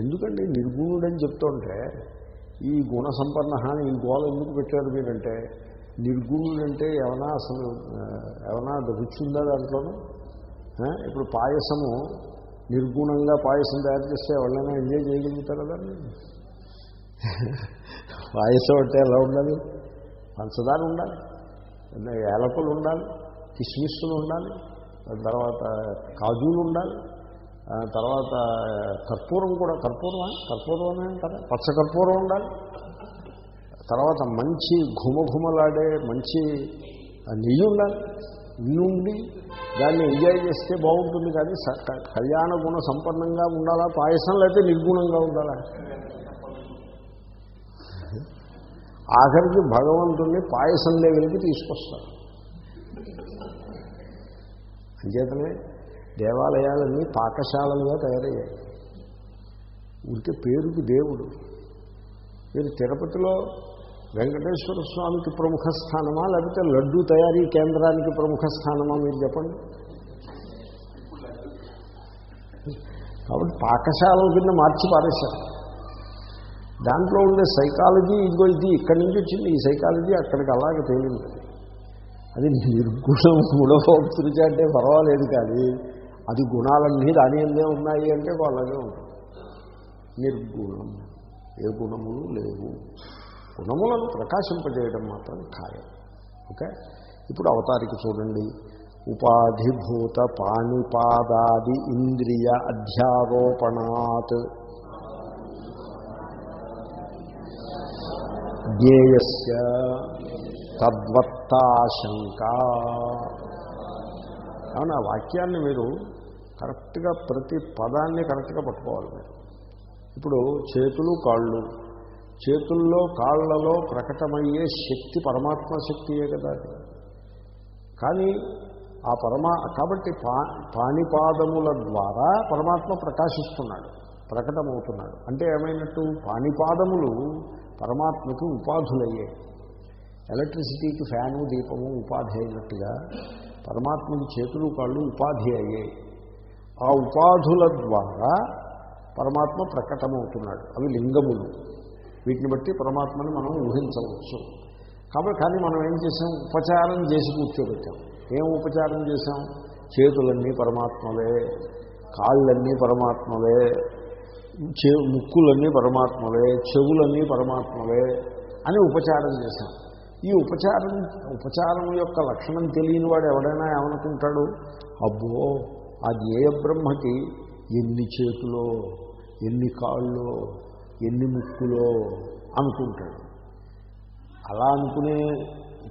ఎందుకండి? నిర్గుణుడని చెప్తుంటే ఈ గుణ సంపన్న ఈ గోల ఎందుకు పెట్టారు మీరంటే నిర్గుణుడంటే ఏమైనా అసలు ఏమైనా ఏమన్నా రుచి ఉందా దాంట్లోనూ? ఇప్పుడు పాయసము నిర్గుణంగా పాయసం తయారు చేస్తే ఎవరైనా ఎంజాయ్ చేయగలుగుతారు కదా పాయసం అంటే ఎలా ఉండాలి? పంచదార ఉండాలి ఏలకులు ఉండాలి కిస్మిస్సులు ఉండాలి తర్వాత కాజులు ఉండాలి తర్వాత కర్పూరం కూడా కర్పూరమా? కర్పూరం అని అంటారా? పచ్చ కర్పూరం ఉండాలి. తర్వాత మంచి ఘుమఘుమలాడే మంచి నెయ్యి ఉండాలి. నుండి దాన్ని ఎంజాయ్ చేస్తే బాగుంటుంది కానీ స- కళ్యాణ గుణ సంపన్నంగా ఉండాలా? పాయసం లేకపోతే నిర్గుణంగా ఉండాలా? ఆఖరికి భగవంతుణ్ణి పాయసం లెవెల్కి తీసుకొస్తారు. అంచేతనే దేవాలయాలన్నీ పాకశాలలుగా తయారయ్యాయి. ఉంటే పేరుకి దేవుడు. మీరు తిరుపతిలో వెంకటేశ్వర స్వామికి ప్రముఖ స్థానమా లేకపోతే లడ్డూ తయారీ కేంద్రానికి ప్రముఖ స్థానమా మీరు చెప్పండి? కాబట్టి పాకశాలల కింద మార్చి పారేశారు. దాంట్లో ఉండే సైకాలజీ ఇదిగో ఇది ఇక్కడి నుంచి వచ్చింది ఈ సైకాలజీ అక్కడికి అలాగే తేలింది. అది నిర్గుణం గుణభోక్తృతి అంటే పర్వాలేదు కానీ అది గుణాలన్నీ దాని ఎందే ఉన్నాయి అంటే అలాగే ఉంటుంది. నిర్గుణం. ఏ గుణములు లేవు. గుణములను ప్రకాశింపజేయడం మాత్రం ఖాయం. ఓకే? ఇప్పుడు అవతారికి చూడండి. ఉపాధిభూత పాణిపాదాది ఇంద్రియ అధ్యారోపణాత్. జ్ఞేయస్య తద్వత్తాశంక అవునా? వాక్యాన్ని మీరు కరెక్ట్గా ప్రతి పదాన్ని కరెక్ట్గా పట్టుకోవాలి మీరు. ఇప్పుడు చేతులు కాళ్ళు. చేతుల్లో కాళ్ళలో ప్రకటమయ్యే శక్తి పరమాత్మ శక్తియే కదా కానీ ఆ పరమా కాబట్టి పా పాణిపాదముల ద్వారా పరమాత్మ ప్రకాశిస్తున్నాడు ప్రకటమవుతున్నాడు. అంటే ఏమైనట్టు? పాణిపాదములు పరమాత్మకి ఉపాధులయ్యాయి ఎలక్ట్రిసిటీకి ఫ్యాను దీపము ఉపాధి అయినట్టుగా పరమాత్మకి చేతులు కాళ్ళు ఉపాధి అయ్యాయి ఆ ఉపాధుల ద్వారా పరమాత్మ ప్రకటమవుతున్నాడు. అవి లింగములు. వీటిని బట్టి పరమాత్మని మనం ఊహించవచ్చు. కాబట్టి కానీ మనం ఏం చేసాం? ఉపచారం చేసి కూర్చోబెట్టాం. ఏం ఉపచారం చేసాం? చేతులన్నీ పరమాత్మలే కాళ్ళన్నీ పరమాత్మలే చే ముక్కులన్నీ పరమాత్మలే చెవులన్నీ పరమాత్మలే అని ఉపచారం చేశాం ఈ ఉపచారం ఉపచారం యొక్క లక్షణం తెలియని వాడు ఎవడైనా ఏమనుకుంటాడు? అబ్బో! ఆ ధ్యేయ బ్రహ్మకి ఎన్ని చేతులో ఎన్ని కాళ్ళో ఎన్ని ముక్కులో అనుకుంటాడు. అలా అనుకునే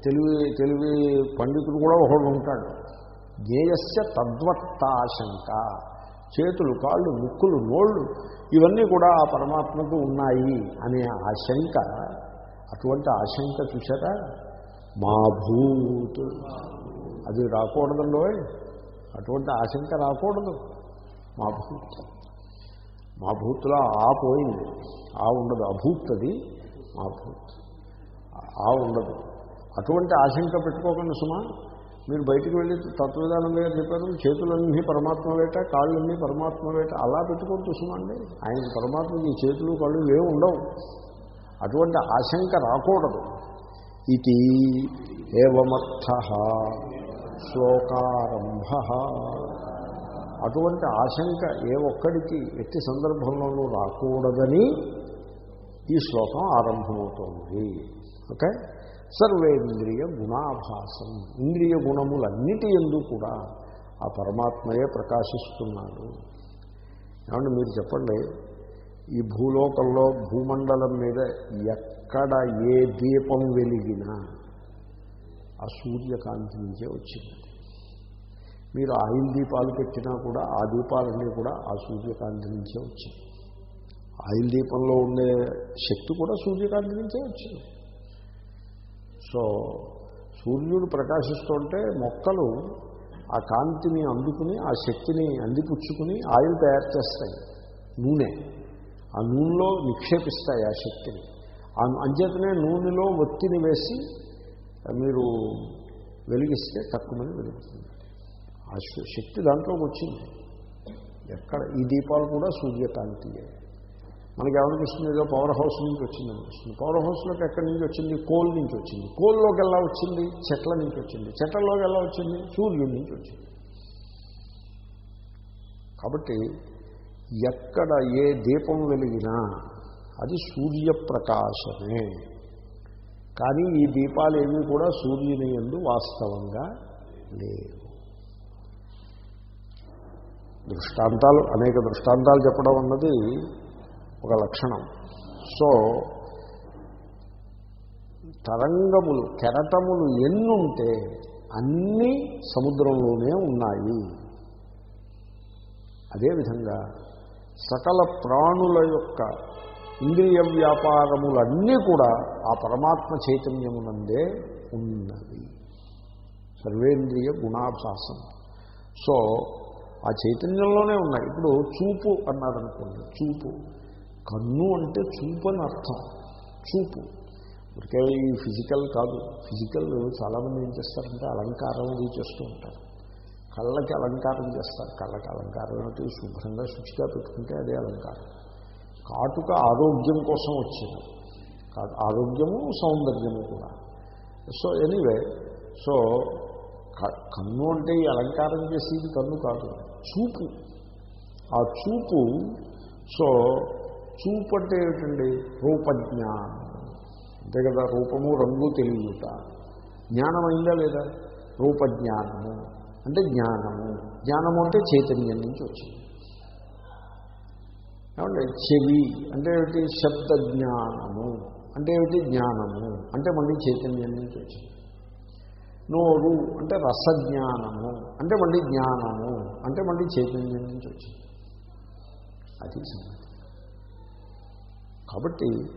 తెలివి తెలివి పండితుడు కూడా ఒకడు ఉంటాడు. జ్ఞేయస్య తద్వత్తాశంక. చేతులు కాళ్ళు ముక్కులు నోళ్ళు ఇవన్నీ కూడా ఆ పరమాత్మకు ఉన్నాయి అనే ఆశంక అటువంటి ఆశంక చూసారా మా భూత్. అది రాకూడదండో అటువంటి ఆశంక రాకూడదు. మా భూత్ మా భూత్లో ఆ పోయింది. ఆ ఉండదు. అభూత్ అది మా భూత్. ఆ ఉండదు. అటువంటి ఆశంక పెట్టుకోకండి సుమా. మీరు బయటికి వెళ్ళి తత్వవిధానంగా చెప్పారు. చేతులన్నీ పరమాత్మ వేట కాళ్ళన్నీ పరమాత్మ వేట. అలా పెట్టుకోవచ్చు సుమా అండి. ఆయనకి పరమాత్మకి ఈ చేతులు కళ్ళు ఏమి ఉండవు. అటువంటి ఆశంక రాకూడదు. ఇది ఏవమర్థ? శ్లోకారంభ. అటువంటి ఆశంక ఏ ఒక్కడికి ఎట్టి సందర్భంలోనూ రాకూడదని ఈ శ్లోకం ఆరంభమవుతోంది. ఓకే? సర్వేంద్రియ గుణాభాసం. ఇంద్రియ గుణములన్నిటి ఎందు కూడా ఆ పరమాత్మయే ప్రకాశిస్తున్నాడు. ఏమంటే మీరు చెప్పండి ఈ భూలోకంలో భూమండలం మీద ఎక్కడ ఏ దీపం వెలిగినా ఆ సూర్యకాంతి నుంచే వచ్చింది. మీరు ఆయిల్ దీపాలు పెట్టినా కూడా ఆ దీపాలన్నీ కూడా ఆ సూర్యకాంతి నుంచే వచ్చింది. ఆయిల్ దీపంలో ఉండే శక్తి కూడా సూర్యకాంతి నుంచే వచ్చింది. సో సూర్యుడు ప్రకాశిస్తుంటే మొక్కలు ఆ కాంతిని అందుకుని ఆ శక్తిని అందిపుచ్చుకుని ఆయిల్ తయారు చేస్తాయి. నూనె. ఆ నూనెలో నిక్షేపిస్తాయి ఆ శక్తిని. ఆ అంచేతనే నూనెలో ఒత్తిని వేసి మీరు వెలిగిస్తే తక్కువని వెలుగుతుంది ఆ శక్తి దాంట్లోకి వచ్చింది. ఎక్కడ ఈ దీపాలు కూడా సూర్యకాంతియే. మనకి ఏమనిపిస్తుంది ఏదో పవర్ హౌస్ నుంచి వచ్చింది అనిపిస్తుంది. పవర్ హౌస్లోకి ఎక్కడి నుంచి వచ్చింది? కోల్ నుంచి వచ్చింది. కోల్లోకి ఎలా వచ్చింది? చెట్ల నుంచి వచ్చింది. చెట్లలోకి ఎలా వచ్చింది? సూర్యుడి నుంచి వచ్చింది. కాబట్టి ఎక్కడ ఏ దీపం వెలిగినా అది సూర్యప్రకాశమే. కానీ ఈ దీపాలు ఏవి కూడా సూర్యుని ఎందు వాస్తవంగా లేవు. దృష్టాంతాలు అనేక దృష్టాంతాలు చెప్పడం అన్నది ఒక లక్షణం. సో తరంగములు కెరటములు ఎన్నుంటే అన్నీ సముద్రంలోనే ఉన్నాయి. అదేవిధంగా సకల ప్రాణుల యొక్క ఇంద్రియ వ్యాపారములన్నీ కూడా ఆ పరమాత్మ చైతన్యమునందే ఉన్నది. సర్వేంద్రియ గుణాభాసం సో ఆ చైతన్యంలోనే ఉన్నాయి. ఇప్పుడు చూపు అన్నారనుకోండి చూపు. కన్ను అంటే చూపు అని అర్థం. చూపు. ఇప్పటికే ఈ ఫిజికల్ కాదు. ఫిజికల్ చాలామంది ఏం చేస్తారంటే అలంకారం అది చేస్తూ ఉంటారు. కళ్ళకి అలంకారం చేస్తారు. కళ్ళకి అలంకారం అంటే శుభ్రంగా శుచిగా పెట్టుకుంటే అదే అలంకారం. కాటుక ఆరోగ్యం కోసం వచ్చింది. కాదు ఆరోగ్యము సౌందర్యము కూడా. సో ఎనీవే సో కన్ను అంటే ఈ అలంకారం చేసేది కన్ను కాదు చూపు. ఆ చూపు సో చూపు అంటే ఏమిటండి? రూపజ్ఞానం అంతే కదా రూపము రంగు తెలియట. జ్ఞానం అయిందా లేదా? రూపజ్ఞానము. అంటే జ్ఞానము. జ్ఞానము అంటే చైతన్యం నుంచి వచ్చింది. ఏమంటే చెవి అంటే ఏమిటి? శబ్ద జ్ఞానము అంటే ఏమిటి? జ్ఞానము. అంటే మళ్ళీ చైతన్యం నుంచి వచ్చింది. నోరు అంటే రసజ్ఞానము. అంటే మళ్ళీ జ్ఞానము. అంటే మళ్ళీ చైతన్యం నుంచి వచ్చింది. అది కాబట్టి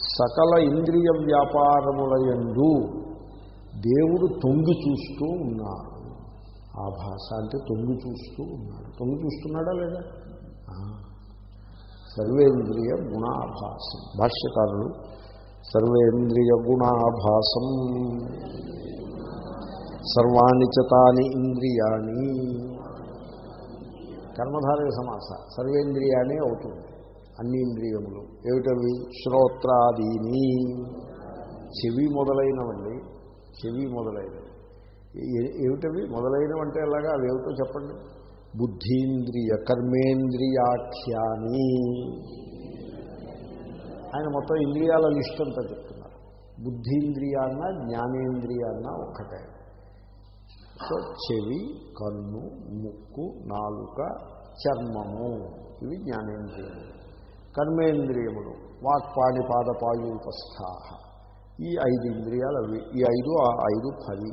సకల ఇంద్రియ వ్యాపారములయందు దేవుడు తొంగి చూస్తూ ఉన్నాడు. ఆ భాష అంటే తొంగి చూస్తూ ఉన్నాడు. తొంగి చూస్తున్నాడా లేదా? సర్వేంద్రియ గుణాభాసం. భాష్యకారులు సర్వేంద్రియ గుణాభాసం. సర్వాణి చతాని ఇంద్రియాణి. కర్మధారయ సమాస. సర్వేంద్రియాణి అవుతుంది అన్ని ఇంద్రియములు. ఏమిటవి? శ్రోత్రాదీని. చెవి మొదలైనవండి. చెవి మొదలైనవి. ఏమిటవి? మొదలైనవంటే ఎలాగా? అవి ఏమిటో చెప్పండి. బుద్ధీంద్రియ కర్మేంద్రియాఖ్యాని ఆయన మొత్తం ఇంద్రియాల లిస్ట్ అంతా చెప్తున్నారు. బుద్ధీంద్రియాన్న జ్ఞానేంద్రియాన్న ఒక్కటే. సో చెవి కన్ను ముక్కు నాలుక చర్మము ఇవి జ్ఞానేంద్రియములు. కర్మేంద్రియములు వాక్పాణి పాదపాయూపస్థా ఈ ఐదు ఇంద్రియాలు అవి ఈ ఐదు ఆ ఐదు పది.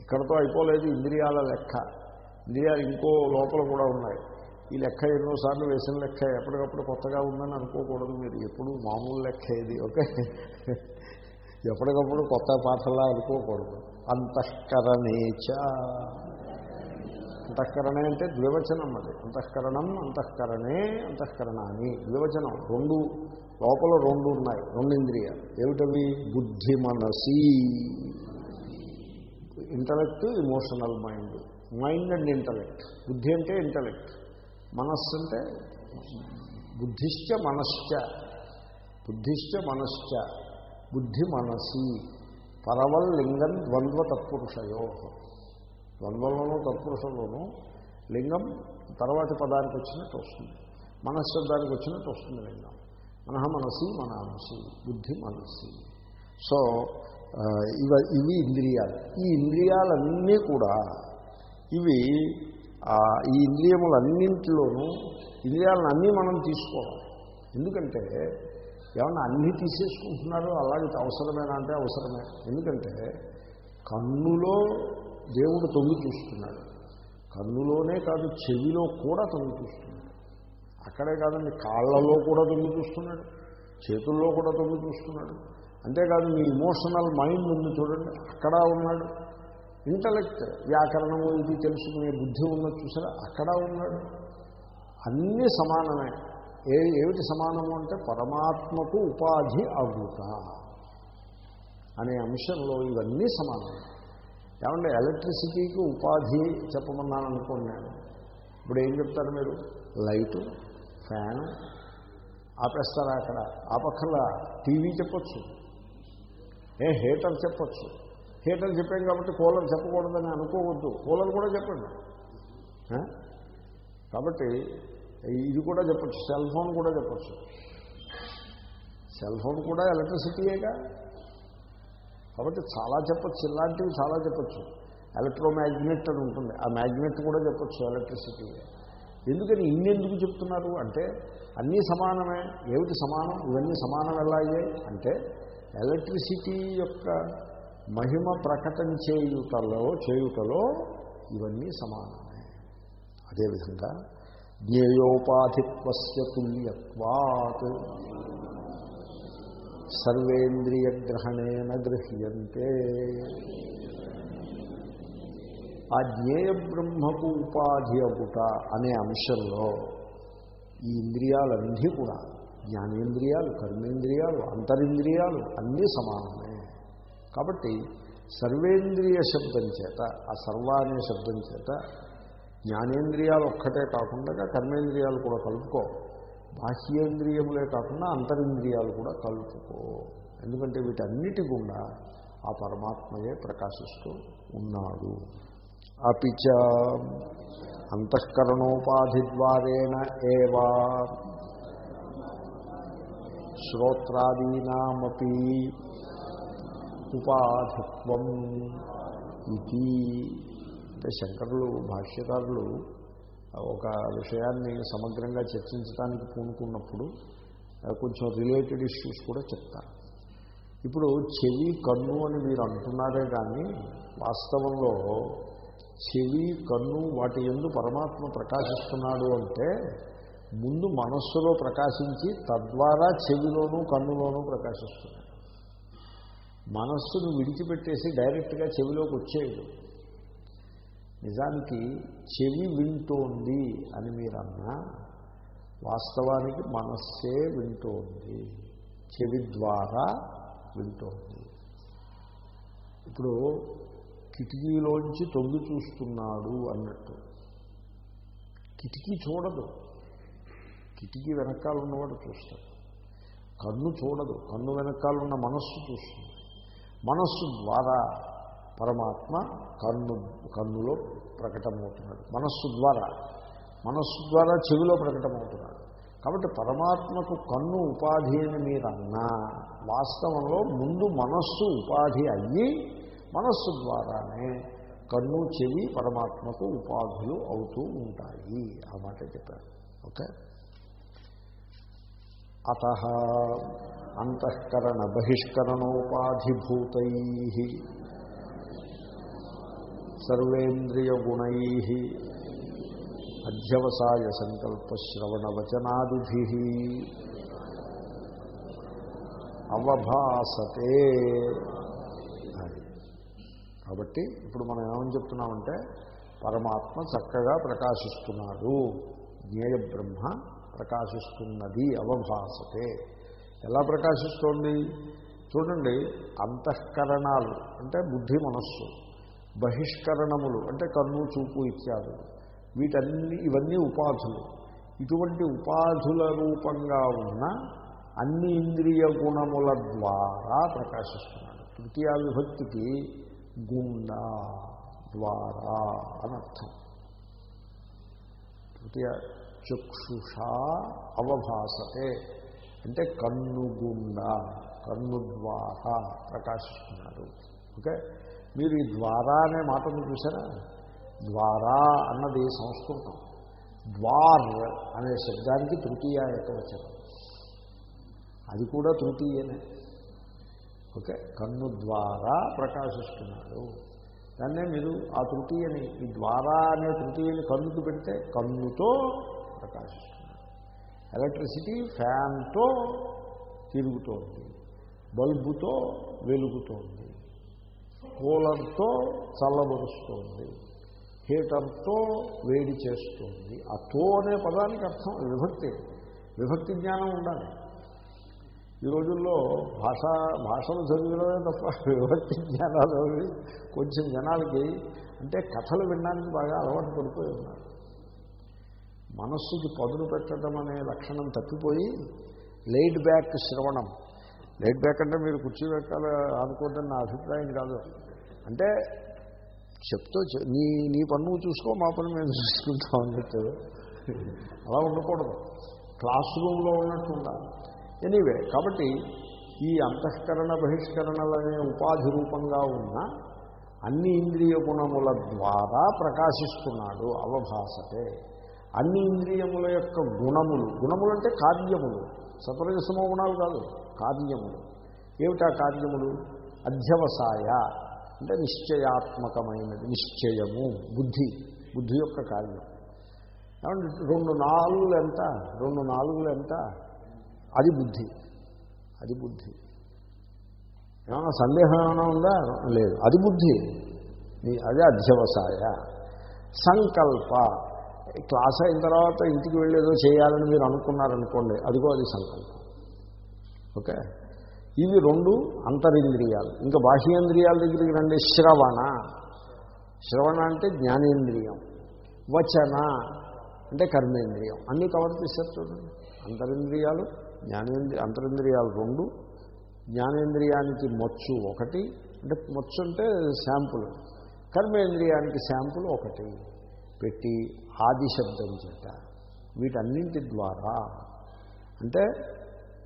ఇక్కడతో అయిపోలేదు ఇంద్రియాల లెక్క. ఇండియా ఇంకో లోపల కూడా ఉన్నాయి. ఈ లెక్క ఎన్నోసార్లు వేసిన లెక్క ఎప్పటికప్పుడు కొత్తగా ఉందని అనుకోకూడదు మీరు. ఎప్పుడు మామూలు లెక్క ఇది ఓకే? ఎప్పటికప్పుడు కొత్త పాటలా అనుకోకూడదు. అంతఃకరణేచ అంతఃకరణే అంటే ద్వివచనం అది. అంతఃకరణం అంతఃకరణే అంతఃకరణాన్ని ద్వివచనం రెండు. లోపల రెండు ఉన్నాయి రెండు ఇంద్రియాలు ఏమిటవి? బుద్ధి మనసి. Intellect emotional mind. Mind and intellect. బుద్ధి అంటే ఇంటలెక్ట్. మనస్సు అంటే బుద్ధిశ్చ మనశ్చ. బుద్ధిశ్చ మనశ్చ. బుద్ధి మనసి. పరవల్ లింగం ద్వంద్వ తత్పురుషయో. ద్వంద్వలోనూ తత్పురుషంలోనూ లింగం తర్వాతి పదానికి వచ్చినట్టు వస్తుంది. మనశ్శబ్దానికి వచ్చినట్టు వస్తుంది లింగం. మనహ మనసి మనసి బుద్ధి మనసి. సో ఇవ ఇవి ఇంద్రియాలు. ఈ ఇంద్రియాలన్నీ కూడా ఇవి ఈ ఇంద్రియములన్నింటిలోనూ ఇంద్రియాలను అన్నీ మనం తీసుకోవాలి. ఎందుకంటే ఏమన్నా అన్నీ తీసేసుకుంటున్నారు అలాగే అవసరమేనా అంటే అవసరమే. ఎందుకంటే కన్నులో దేవుడు తొంగి చూస్తున్నాడు. కన్నులోనే కాదు చెవిలో కూడా తొంగి చూస్తున్నాడు. అక్కడే కాదండి కాళ్ళలో కూడా తొంగి చూస్తున్నాడు. చేతుల్లో కూడా తొంగి చూస్తున్నాడు. అంతేకాదు మీ ఇమోషనల్ మైండ్ ఉంది చూడండి అక్కడ ఉన్నాడు. ఇంటలెక్ట్ వ్యాకరణము ఇది తెలుసుకునే బుద్ధి ఉన్నది చూసారా? అక్కడ ఉన్నాడు. అన్నీ సమానమే. ఏ ఏమిటి సమానము అంటే పరమాత్మకు ఉపాధి అగుట అనే అంశంలో ఇవన్నీ సమానమే. ఏమంటే ఎలక్ట్రిసిటీకి ఉపాధి చెప్పమన్నాను అనుకోండి నేను. ఇప్పుడు ఏం చెప్తారు మీరు? లైటు ఫ్యాను ఆపేస్తారా అక్కడ? ఆ పక్కల టీవీ చెప్పచ్చు. ఏ హీటర్ చెప్పచ్చు. థియేటర్ చెప్పాం కాబట్టి కూలర్ చెప్పకూడదని అనుకోవద్దు. కూలర్ కూడా చెప్పండి. కాబట్టి ఇది కూడా చెప్పచ్చు. సెల్ ఫోన్ కూడా చెప్పచ్చు. సెల్ ఫోన్ కూడా ఎలక్ట్రిసిటీయేగా. కాబట్టి చాలా చెప్పచ్చు. ఇలాంటివి చాలా చెప్పచ్చు. ఎలక్ట్రోమ్యాగ్నెట్ అని ఉంటుంది. ఆ మ్యాగ్నెట్ కూడా చెప్పచ్చు ఎలక్ట్రిసిటీ ఎందుకని ఇన్నెందుకు చెప్తున్నారు? అంటే అన్నీ సమానమే. ఏమిటి సమానం? ఇవన్నీ సమానం ఎలా అయ్యాయి అంటే ఎలక్ట్రిసిటీ యొక్క మహిమ ప్రకటన చేయుటలో చేయుటలో ఇవన్నీ సమానమే. అదేవిధంగా జ్ఞేయోపాధిత్వస్య తుల్యత్వాత్. సర్వేంద్రియగ్రహణేన గృహ్యంతే. ఆ జ్ఞేయ బ్రహ్మకు ఉపాధి అగుట అనే అంశంలో ఈ ఇంద్రియాలన్నీ కూడా జ్ఞానేంద్రియాలు కర్మేంద్రియాలు అంతరింద్రియాలు అన్నీ సమానమే. కాబట్టి సర్వేంద్రియ శబ్దం చేత ఆ సర్వ అనే శబ్దం చేత జ్ఞానేంద్రియాలు ఒక్కటే కాకుండా కర్మేంద్రియాలు కూడా కలుపుకో. బాహ్యేంద్రియములే కాకుండా అంతరింద్రియాలు కూడా కలుపుకో. ఎందుకంటే వీటన్నిటి గుండా ఆ పరమాత్మయే ప్రకాశిస్తూ ఉన్నాడు. అపిచ అంతఃకరణోపాధి ద్వారేణ ఏవా శ్రోత్రాదీనామీ ఉపాధిత్వం ఇది. అంటే శంకరులు భాష్యకారులు ఒక విషయాన్ని సమగ్రంగా చర్చించడానికి పూనుకున్నప్పుడు కొంచెం రిలేటెడ్ ఇష్యూస్ కూడా చెప్తారు. ఇప్పుడు చెవి కన్ను అని మీరు అంటున్నారే కానీ వాస్తవంలో చెవి కన్ను వాటి ఎందు పరమాత్మ ప్రకాశిస్తున్నాడు అంటే ముందు మనస్సులో ప్రకాశించి తద్వారా చెవిలోనూ కన్నులోనూ ప్రకాశిస్తున్నాడు. మనస్సును విడిచిపెట్టేసి డైరెక్ట్గా చెవిలోకి వచ్చేయడు నిజానికి చెవి వింటోంది అని మీరన్నా వాస్తవానికి మనస్సే వింటోంది. చెవి ద్వారా వింటోంది. ఇప్పుడు కిటికీలోంచి తొంగి చూస్తున్నాడు అన్నట్టు. కిటికీ చూడదు. కిటికీ వెనకాల ఉన్నవాడు చూస్తాడు. కన్ను చూడదు. కన్ను వెనకాల ఉన్న మనస్సు చూస్తుంది. మనస్సు ద్వారా పరమాత్మ కన్ను కన్నులో ప్రకటమవుతున్నాడు. మనస్సు ద్వారా. మనస్సు ద్వారా చెవిలో ప్రకటమవుతున్నాడు. కాబట్టి పరమాత్మకు కన్ను ఉపాధి అని మీరన్నా వాస్తవంలో ముందు మనస్సు ఉపాధి అయ్యి మనస్సు ద్వారానే కన్ను చెవి పరమాత్మకు ఉపాధులు అవుతూ ఉంటాయి. ఆ మాట చెప్పారు. ఓకే? అత అంతఃకరణ బహిష్కరణోపాధిభూతై సర్వేంద్రియగుణై అధ్యవసాయ సంకల్పశ్రవణవచనాదిభి అవభాసతే కాబట్టి ఇప్పుడు మనం ఏమని చెప్తున్నామంటే పరమాత్మ చక్కగా ప్రకాశిస్తున్నాడు. జ్ఞేయ బ్రహ్మ ప్రకాశిస్తున్నది అవభాసతే. ఎలా ప్రకాశిస్తోంది? చూడండి అంతఃకరణాలు అంటే బుద్ధి మనస్సు బహిష్కరణములు అంటే కన్ను చూపు ఇత్యాదులు వీటన్ని ఇవన్నీ ఉపాధులు. ఇటువంటి ఉపాధుల రూపంగా ఉన్న అన్ని ఇంద్రియ గుణముల ద్వారా ప్రకాశిస్తున్నాడు. తృతీయ విభక్తికి గుండా ద్వారా అనర్థం తృతీయ చక్షుషా అవభాసతే. అంటే కన్నుగుండా కన్ను ద్వారా ప్రకాశిస్తున్నాడు ఓకే? మీరు ఈ ద్వారా అనే మాటను చూసారా ద్వారా అన్నది సంస్కృతం. ద్వార్ అనే శబ్దానికి తృతీయ ఏకవచనం అది కూడా తృతీయనే. ఓకే? కన్ను ద్వారా ప్రకాశిస్తున్నాడు దాన్నే మీరు ఆ తృతీయని ఈ ద్వారా అనే తృతీయని కన్నుకు పెడితే కన్నుతో ప్రకాశిస్తున్నాడు ఎలక్ట్రిసిటీ ఫ్యాన్తో తిరుగుతోంది బల్బుతో వెలుగుతోంది కూలర్తో చల్లబరుస్తోంది హీటర్తో వేడి చేస్తుంది. ఆ తో అనే పదానికి అర్థం విభక్తి. విభక్తి జ్ఞానం ఉండాలి. ఈ రోజుల్లో భాష భాషలు చదివడమే తప్ప విభక్తి జ్ఞానాలు కొంచెం జనాలకి అంటే కథలు వినడానికి బాగా అలవాటు పడిపోయి ఉన్నారు. మనస్సుకి పదును పెట్టడం అనే లక్షణం తప్పిపోయి లైట్ బ్యాక్ శ్రవణం. లైట్ బ్యాక్ అంటే మీరు కుర్చీ వెక్కాలి అనుకోవద్దని నా అభిప్రాయం కాదు. అంటే చెప్తూ నీ నీ పన్ను చూసుకో మా పని మేము చూసుకుంటాం అన్నట్టు అలా ఉండకూడదు. క్లాస్ రూమ్లో ఉన్నట్టు ఉండాలి. ఎనీవే కాబట్టి ఈ అంతఃకరణ బహిష్కరణలనే ఉపాధి రూపంగా ఉన్న అన్ని ఇంద్రియ గుణముల ద్వారా ప్రకాశిస్తున్నాడు అవభాసతే. అన్ని ఇంద్రియముల యొక్క గుణములు గుణములు అంటే కార్యములు. సత్వరజసమో గుణాలు కాదు కార్యములు. ఏమిటా కార్యములు? అధ్యవసాయ అంటే నిశ్చయాత్మకమైనది నిశ్చయము బుద్ధి బుద్ధి యొక్క కార్యం. ఏమంటే రెండు నాలుగులు ఎంత? రెండు నాలుగులు ఎంత? అది బుద్ధి. అది బుద్ధి. ఏమన్నా సందేహం ఏమైనా ఉందా? లేదు. అది బుద్ధి. నీ- అదే అధ్యవసాయ. సంకల్ప. క్లాస్ అయిన తర్వాత ఇంటికి వెళ్ళేదో చేయాలని మీరు అనుకున్నారనుకోండి అదిగో అది సంకల్పం. ఓకే? ఇవి రెండు అంతరింద్రియాలు. ఇంకా బాహ్యేంద్రియాల దగ్గరికి రండి శ్రవణ. శ్రవణ అంటే జ్ఞానేంద్రియం. వచన అంటే కర్మేంద్రియం. అన్నీ కవర్ చేశారు చూడండి. అంతరింద్రియాలు జ్ఞానేంద్రియ అంతరింద్రియాలు రెండు. జ్ఞానేంద్రియానికి మచ్చు ఒకటి. అంటే మచ్చు అంటే శాంపుల్. కర్మేంద్రియానికి శాంపుల్ ఒకటి. పెట్టి ఆదిశబ్దం చేత. వీటన్నింటి ద్వారా అంటే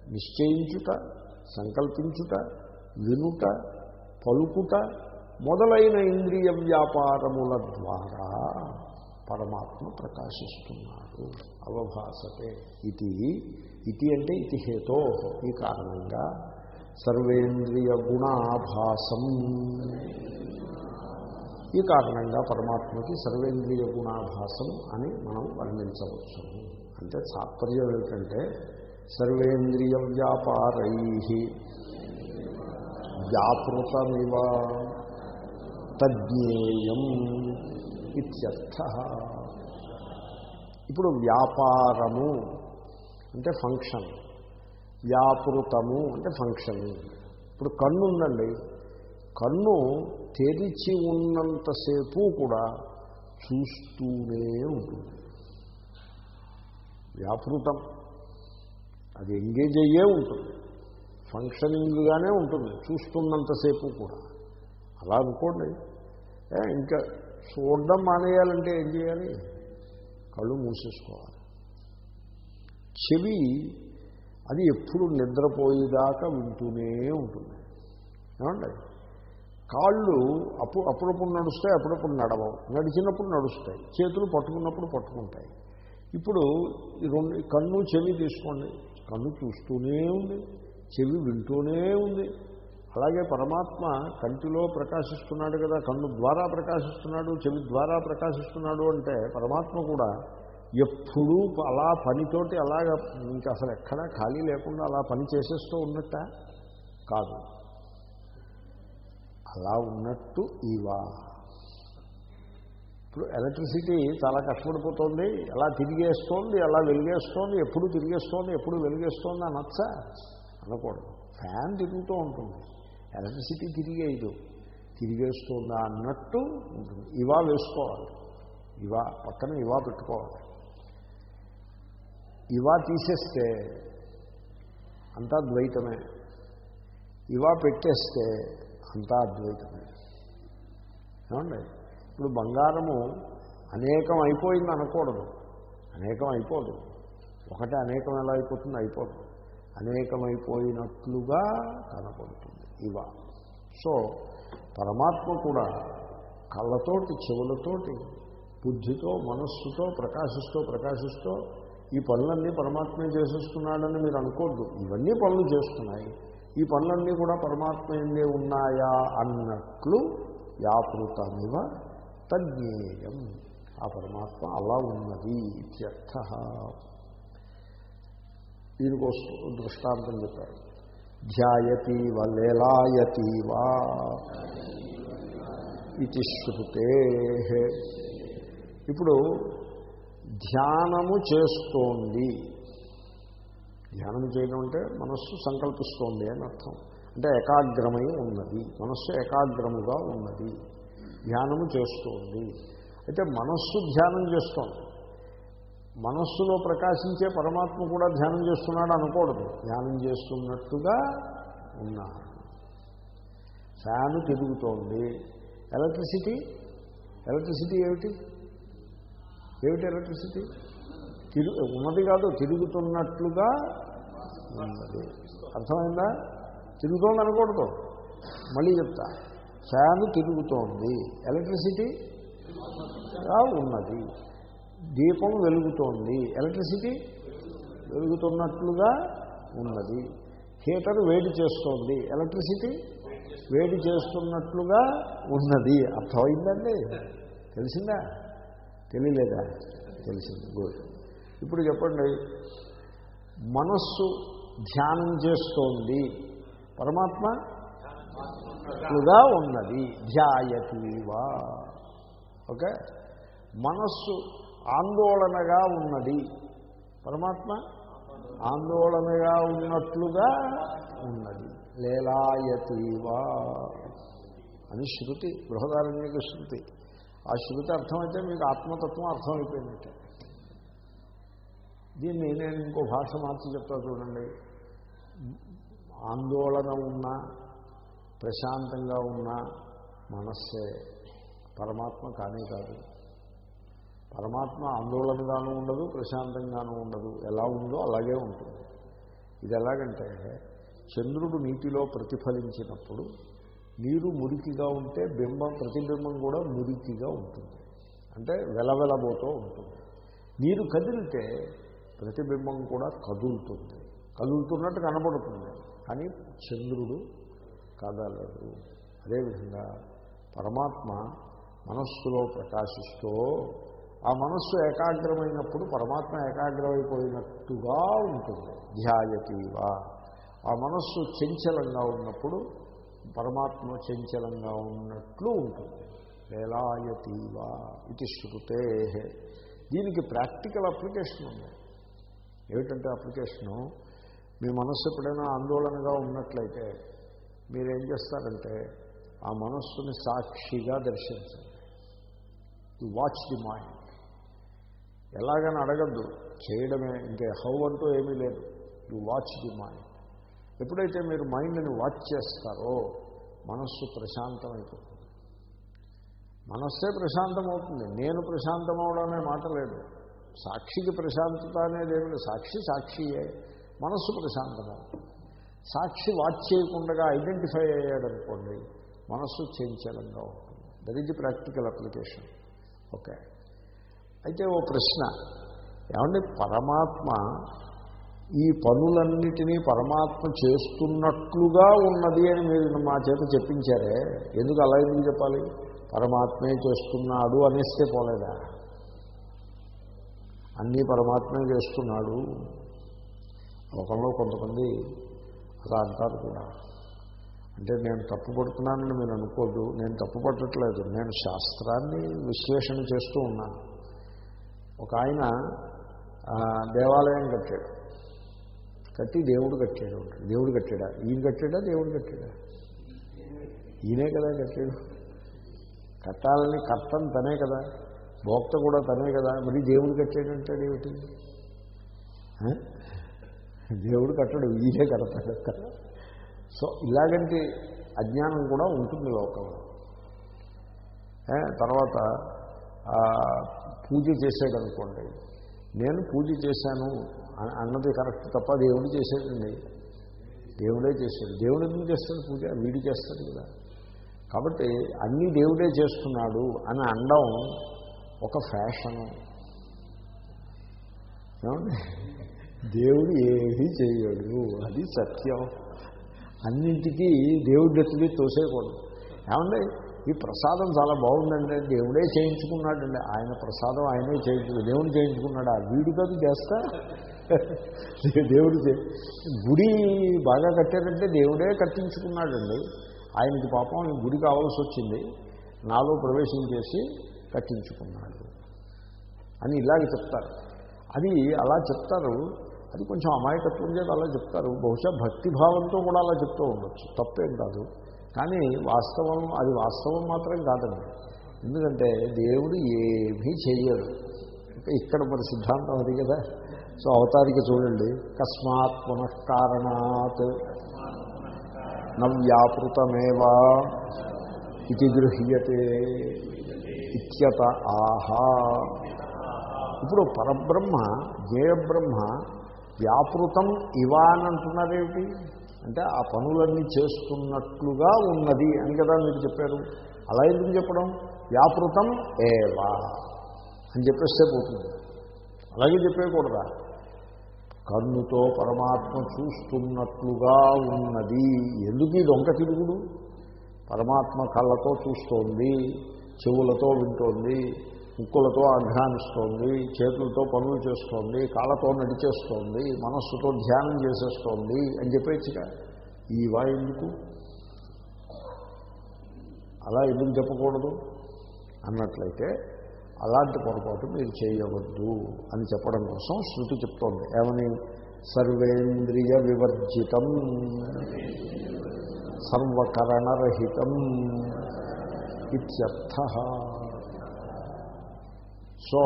నిశ్చయించుట సంకల్పించుట వినుట పలుకుట మొదలైన ఇంద్రియ వ్యాపారముల ద్వారా పరమాత్మ ప్రకాశిస్తున్నాడు. అవభాసతే. ఇది ఇది అంటే ఇది హేతో. ఈ కారణంగా సర్వేంద్రియ గుణాభాసం ఈ కారణంగా పరమాత్మకి సర్వేంద్రియ గుణాభాసం అని మనం వర్ణించవచ్చు. అంటే తాత్పర్యం ఏమిటంటే సర్వేంద్రియ వ్యాపారై వ్యాపృతమివ తజ్ఞేయం ఇత్యర్థ. ఇప్పుడు వ్యాపారము అంటే ఫంక్షన్. వ్యాపృతము అంటే ఫంక్షన్. ఇప్పుడు కన్ను ఉందండి కన్ను తెరిచి ఉన్నంతసేపు కూడా చూస్తూనే ఉంటుంది. వ్యాపృతం. అది ఎంగేజ్ అయ్యే ఉంటుంది. ఫంక్షనింగ్గానే ఉంటుంది. చూస్తున్నంతసేపు కూడా. అలా అనుకోండి. ఇంకా చూడడం మానేయాలంటే ఏం చేయాలి? కళ్ళు మూసేసుకోవాలి. చెవి అది ఎప్పుడు నిద్రపోయేదాకా వింటూనే ఉంటుంది. ఏమండి? కాళ్ళు అప్పుడు అప్పుడప్పుడు నడుస్తాయి అప్పుడప్పుడు నడవవు. నడిచినప్పుడు నడుస్తాయి. చేతులు పట్టుకున్నప్పుడు పట్టుకుంటాయి. ఇప్పుడు ఈ రెండు కన్ను చెవి తీసుకోండి. కన్ను చూస్తూనే ఉంది. చెవి వింటూనే ఉంది. అలాగే పరమాత్మ కంటిలో ప్రకాశిస్తున్నాడు కదా కన్ను ద్వారా ప్రకాశిస్తున్నాడు చెవి ద్వారా ప్రకాశిస్తున్నాడు అంటే పరమాత్మ కూడా ఎప్పుడూ అలా పనితోటి అలాగ ఇంకా అసలు ఎక్కడా ఖాళీ లేకుండా అలా పని చేసేస్తూ ఉన్నట్ట? కాదు. అలా ఉన్నట్టు ఇవా. ఇప్పుడు ఎలక్ట్రిసిటీ చాలా కష్టపడిపోతుంది ఎలా తిరిగేస్తోంది ఎలా వెలిగేస్తోంది ఎప్పుడు తిరిగేస్తోంది ఎప్పుడు వెలిగేస్తోంది అనొచ్చా అనకూడదు. ఫ్యాన్ తిరుగుతూ ఉంటుంది. ఎలక్ట్రిసిటీ తిరిగేయదు. తిరిగేస్తుందా అన్నట్టు ఉంటుంది. ఇవా వేసుకోవాలి. ఇవా పక్కన ఇవా పెట్టుకోవాలి. ఇవా తీసేస్తే అంతా ద్వైతమే. ఇవా పెట్టేస్తే అంతా అద్వైతమే. ఏమండి? ఇప్పుడు బంగారము అనేకం అయిపోయింది అనకూడదు. అనేకం అయిపోదు. ఒకటే అనేకం ఎలా అయిపోతుంది? అయిపోదు. అనేకమైపోయినట్లుగా కనపడుతుంది ఇవా. సో పరమాత్మ కూడా కళ్ళతోటి చెవులతోటి బుద్ధితో మనస్సుతో ప్రకాశిస్తూ ప్రకాశిస్తూ ఈ పనులన్నీ పరమాత్మే చేసేస్తున్నాడని మీరు అనుకోద్దు. ఇవన్నీ పనులు చేస్తున్నాయి. ఈ పనులన్నీ కూడా పరమాత్మ ఎందే ఉన్నాయా అన్నట్లు వ్యాపృతమివ తజ్ఞేయం. ఆ పరమాత్మ అలా ఉన్నది ఇత్యర్థ దీనికి దృష్టాంతం చెప్పారు. ధ్యాయతీవ లేలాయతీవా ఇది శృతే. ఇప్పుడు ధ్యానము చేస్తోంది. ధ్యానం చేయడం అంటే మనస్సు సంకల్పిస్తోంది అని అర్థం. అంటే ఏకాగ్రమై ఉన్నది. మనస్సు ఏకాగ్రముగా ఉన్నది. ధ్యానము చేస్తోంది. అయితే మనస్సు ధ్యానం చేస్తోంది. మనస్సులో ప్రకాశించే పరమాత్మ కూడా ధ్యానం చేస్తున్నాడు అనకూడదు. ధ్యానం చేస్తున్నట్టుగా ఉన్నా ఫ్యాను తిరుగుతోంది. ఎలక్ట్రిసిటీ? ఎలక్ట్రిసిటీ ఏమిటి? ఏమిటి ఎలక్ట్రిసిటీ? తిరుగు ఉన్నది కాదు తిరుగుతున్నట్లుగా ఉన్నది. అర్థమైందా? తిరుగుతోంది అనకూడదు మళ్ళీ చెప్తా. ఫ్యాన్ తిరుగుతోంది. ఎలక్ట్రిసిటీ? ఉన్నది. దీపం వెలుగుతోంది. ఎలక్ట్రిసిటీ? వెలుగుతున్నట్లుగా ఉన్నది. హీటర్ వేడి చేస్తోంది. ఎలక్ట్రిసిటీ? వేడి చేస్తున్నట్లుగా ఉన్నది. అర్థమైందండి? తెలిసిందా? తెలియలేదా? తెలిసింది. గుడ్. ఇప్పుడు చెప్పండి. మనస్సు ధ్యానం చేస్తోంది. పరమాత్మ ఉన్నది. ధ్యాయతీవా ఓకే? మనస్సు ఆందోళనగా ఉన్నది. పరమాత్మ ఆందోళనగా ఉన్నట్లుగా ఉన్నది. లేలాయతీవా అని శృతి బృహదారణ్యక శృతి. ఆ శృతి అర్థమైతే మీకు ఆత్మతత్వం అర్థమైపోయినట్టే దీన్ని నేను ఇంకో భాష మార్చి చెప్తా చూడండి. ఆందోళన ఉన్నా ప్రశాంతంగా ఉన్న మనస్సే పరమాత్మ కానీ కాదు. పరమాత్మ ఆందోళనగానూ ఉండదు ప్రశాంతంగానూ ఉండదు. ఎలా ఉందో అలాగే ఉంటుంది. ఇది ఎలాగంటే చంద్రుడు నీటిలో ప్రతిఫలించినప్పుడు నీరు మురికిగా ఉంటే బింబం ప్రతిబింబం కూడా మురికిగా ఉంటుంది. అంటే వెలవెలబోతూ ఉంటుంది. నీరు కదిలితే ప్రతిబింబం కూడా కదులుతుంది. కదులుతున్నట్టు కనబడుతుంది. కానీ చంద్రుడు కదలడు. అదేవిధంగా పరమాత్మ మనస్సులో ప్రకాశిస్తూ ఆ మనస్సు ఏకాగ్రమైనప్పుడు పరమాత్మ ఏకాగ్రమైపోయినట్టుగా ఉంటుంది. ధ్యాయతీవా ఆ మనస్సు చంచలంగా ఉన్నప్పుడు పరమాత్మ చంచలంగా ఉన్నట్లు ఉంటుంది. వేలాయతీవా ఇది శృతే. దీనికి ప్రాక్టికల్ అప్లికేషన్ ఉంది. ఏమిటంటే అప్లికేషను మీ మనస్సు ఎప్పుడైనా ఆందోళనగా ఉన్నట్లయితే మీరేం చేస్తారంటే ఆ మనస్సుని సాక్షిగా దర్శించండి. యు వాచ్ ది మైండ్ ఎలాగని అడగద్దు చేయడమే ఇంకే హౌ అంటూ ఏమీ లేదు. యు వాచ్ ది మైండ్ ఎప్పుడైతే మీరు మైండ్ని వాచ్ చేస్తారో మనస్సు ప్రశాంతమైపోతుంది. మనస్సే ప్రశాంతమవుతుంది. నేను ప్రశాంతం అనే మాట లేదు. సాక్షికి ప్రశాంతత అనేది ఏమిటి? సాక్షి సాక్షియే. మనస్సు ప్రశాంతమవుతుంది సాక్షి వాచ్ చేయకుండా ఐడెంటిఫై అయ్యాడనుకోండి మనస్సు చంచలంగా ఉంటుంది. That is the practical application okay అయితే ఓ ప్రశ్న. ఏమంటే పరమాత్మ ఈ పనులన్నిటినీ పరమాత్మ చేస్తున్నట్లుగా ఉన్నది అని మీరు మా చేత చెప్పించారే. ఎందుకు అలా ఎందుకు చెప్పాలి? పరమాత్మే చేస్తున్నాడు అనేస్తే పోలేదా? అన్నీ పరమాత్మే చేస్తున్నాడు. లోకంలో కొంతమంది అలా అంటారు కూడా. అంటే నేను తప్పు పడుతున్నానని మీరు అనుకోద్దు. నేను తప్పు పట్టట్లేదు. నేను శాస్త్రాన్ని విశ్లేషణ చేస్తూ ఉన్నాను. ఒక ఆయన దేవాలయం కట్టాడు. కట్టి దేవుడు కట్టాడు. దేవుడు కట్టాడా? ఈయన కట్టాడా? దేవుడు కట్టాడా? ఈయనే కదా కట్టాడు. కట్టాలని కర్తం తనే కదా. భోక్త కూడా తనే కదా. మరి దేవుడు కట్టాడంటాడు ఏమిటి? దేవుడు కట్టడు ఈయనే కడతాడు. కదా సో ఇలాగంటి అజ్ఞానం కూడా ఉంటుంది లోకంలో. తర్వాత పూజ చేసేదనుకోండి. నేను పూజ చేశాను అన్నది కరెక్ట్ తప్ప దేవుడు చేసేదండి. దేవుడే చేశాడు. దేవుడు ఎందుకు చేస్తాడు పూజ? వీడు చేస్తాడు కదా. కాబట్టి అన్నీ దేవుడే చేస్తున్నాడు అని అండం ఒక ఫ్యాషను. దేవుడు ఏమీ చేయడు అది సత్యం. అన్నింటికీ దేవుడి ఎత్తుడి తోసేయకూడదు. ఏమండి? ఈ ప్రసాదం చాలా బాగుందండి. దేవుడే చేయించుకున్నాడండి. ఆయన ప్రసాదం ఆయనే చేయించు దేవుడు చేయించుకున్నాడా? వీడి కాదు చేస్తా. దేవుడు గుడి బాగా కట్టారంటే దేవుడే కట్టించుకున్నాడండి. ఆయనకి పాపం గుడి కావాల్సి వచ్చింది. నాలో ప్రవేశం చేసి కట్టించుకున్నాడు అని ఇలాగ చెప్తారు. అది అలా చెప్తారు. అది కొంచెం అమాయకత్వం చేత అలా చెప్తారు. బహుశా భక్తిభావంతో కూడా అలా చెప్తూ ఉండొచ్చు. తప్పేం కాదు. కానీ వాస్తవం అది వాస్తవం మాత్రం కాదండి. ఎందుకంటే దేవుడు ఏమీ చేయడు ఇక్కడ మరి సిద్ధాంతం అది కదా. సో అవతారిక చూడండి. కస్మాత్ పునఃకారణాత్ నవ్యాపృతమేవా ఇది గృహ్యతే. ఇత్యత ఆహా. ఇప్పుడు పరబ్రహ్మ జ్ఞేయబ్రహ్మ వ్యాపృతం ఇవా అని అంటున్నారేమిటి అంటే ఆ పనులన్నీ చేస్తున్నట్లుగా ఉన్నది అని కదా మీరు చెప్పారు. అలా ఎందుకు చెప్పడం? వ్యాపృతం ఏవా అని చెప్పేస్తే పోతుంది. అలాగే చెప్పేయకూడదా? కన్నుతో పరమాత్మ చూస్తున్నట్లుగా ఉన్నది. ఎందుకు ఈ దొంగ తిరుగుడు? పరమాత్మ కళ్ళతో చూస్తోంది. చెవులతో వింటోంది ముక్కులతో ఆఘ్రానిస్తోంది చేతులతో పనులు చేస్తోంది కాళ్ళతో నడిచేస్తోంది మనస్సుతో ధ్యానం చేసేస్తోంది అని చెప్పేచ్చుగా ఈ వా ఎందుకు? అలా ఎందుకు చెప్పకూడదు? అన్నట్లయితే అలాంటి పొరపాటు మీరు చేయవద్దు అని చెప్పడం కోసం శృతి చెప్తోంది. ఏమని? సర్వేంద్రియ వివర్జితం సర్వకరణరహితం. ఇత్యర్థ సో